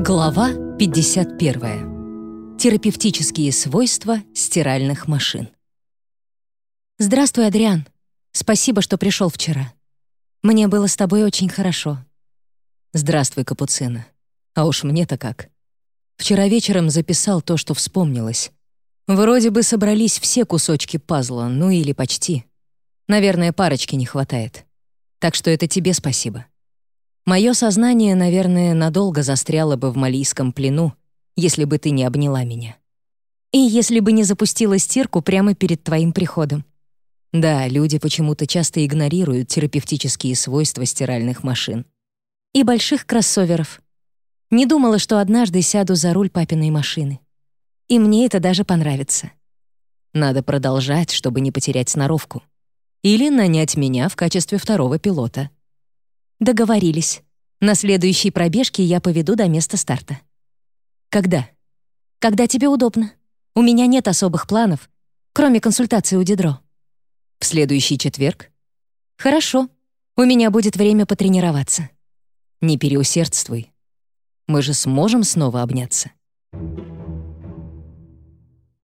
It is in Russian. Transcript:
Глава 51. Терапевтические свойства стиральных машин. Здравствуй, Адриан. Спасибо, что пришел вчера. Мне было с тобой очень хорошо. Здравствуй, Капуцина. А уж мне-то как. Вчера вечером записал то, что вспомнилось. Вроде бы собрались все кусочки пазла, ну или почти. Наверное, парочки не хватает. Так что это тебе спасибо. Мое сознание, наверное, надолго застряло бы в малийском плену, если бы ты не обняла меня. И если бы не запустила стирку прямо перед твоим приходом. Да, люди почему-то часто игнорируют терапевтические свойства стиральных машин. И больших кроссоверов. Не думала, что однажды сяду за руль папиной машины. И мне это даже понравится. Надо продолжать, чтобы не потерять сноровку. Или нанять меня в качестве второго пилота. Договорились. На следующей пробежке я поведу до места старта. Когда? Когда тебе удобно. У меня нет особых планов, кроме консультации у Дидро. В следующий четверг? Хорошо. У меня будет время потренироваться. Не переусердствуй. Мы же сможем снова обняться. Thank you.